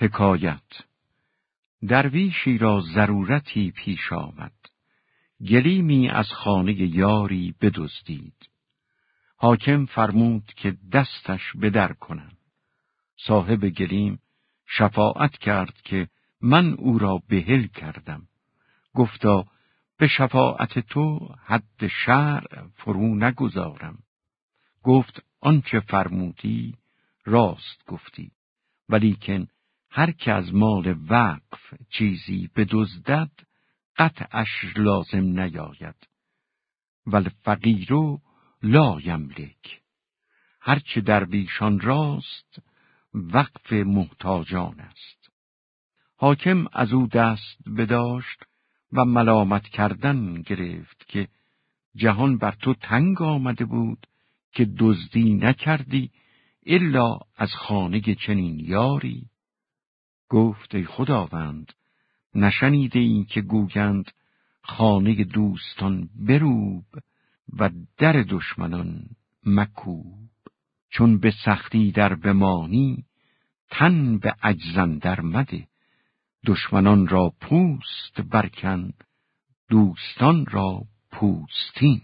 حکایت. درویشی را ضرورتی پیش آمد. گلیمی از خانه یاری بدزدید. حاکم فرمود که دستش بدر کنند صاحب گلیم شفاعت کرد که من او را بهل کردم. گفتا به شفاعت تو حد شرع فرو نگذارم. گفت آنچه فرمودی راست گفتی ولیکن هر که از مال وقف چیزی بدزدد قطعش لازم نیاید. ول فقیرو لا یملک. هرچه در بیشان راست وقف محتاجان است. حاکم از او دست بداشت و ملامت کردن گرفت که جهان بر تو تنگ آمده بود که دزدی نکردی الا از خانه چنین یاری. گفت ای خداوند نشنیده این که گوگند خانه دوستان بروب و در دشمنان مکوب. چون به سختی در بمانی تن به عجزن در مده. دشمنان را پوست برکن دوستان را پوستین.